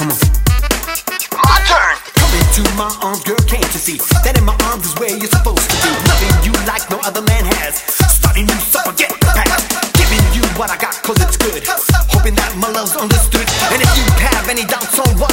Come on. My turn. Come into my arms, girl, can't you see that in my arms is where you're supposed to be? Loving you like no other man has. Starting you suffocate past. Giving you what I got, cause it's good. Hoping that my love's understood. And if you have any doubts on what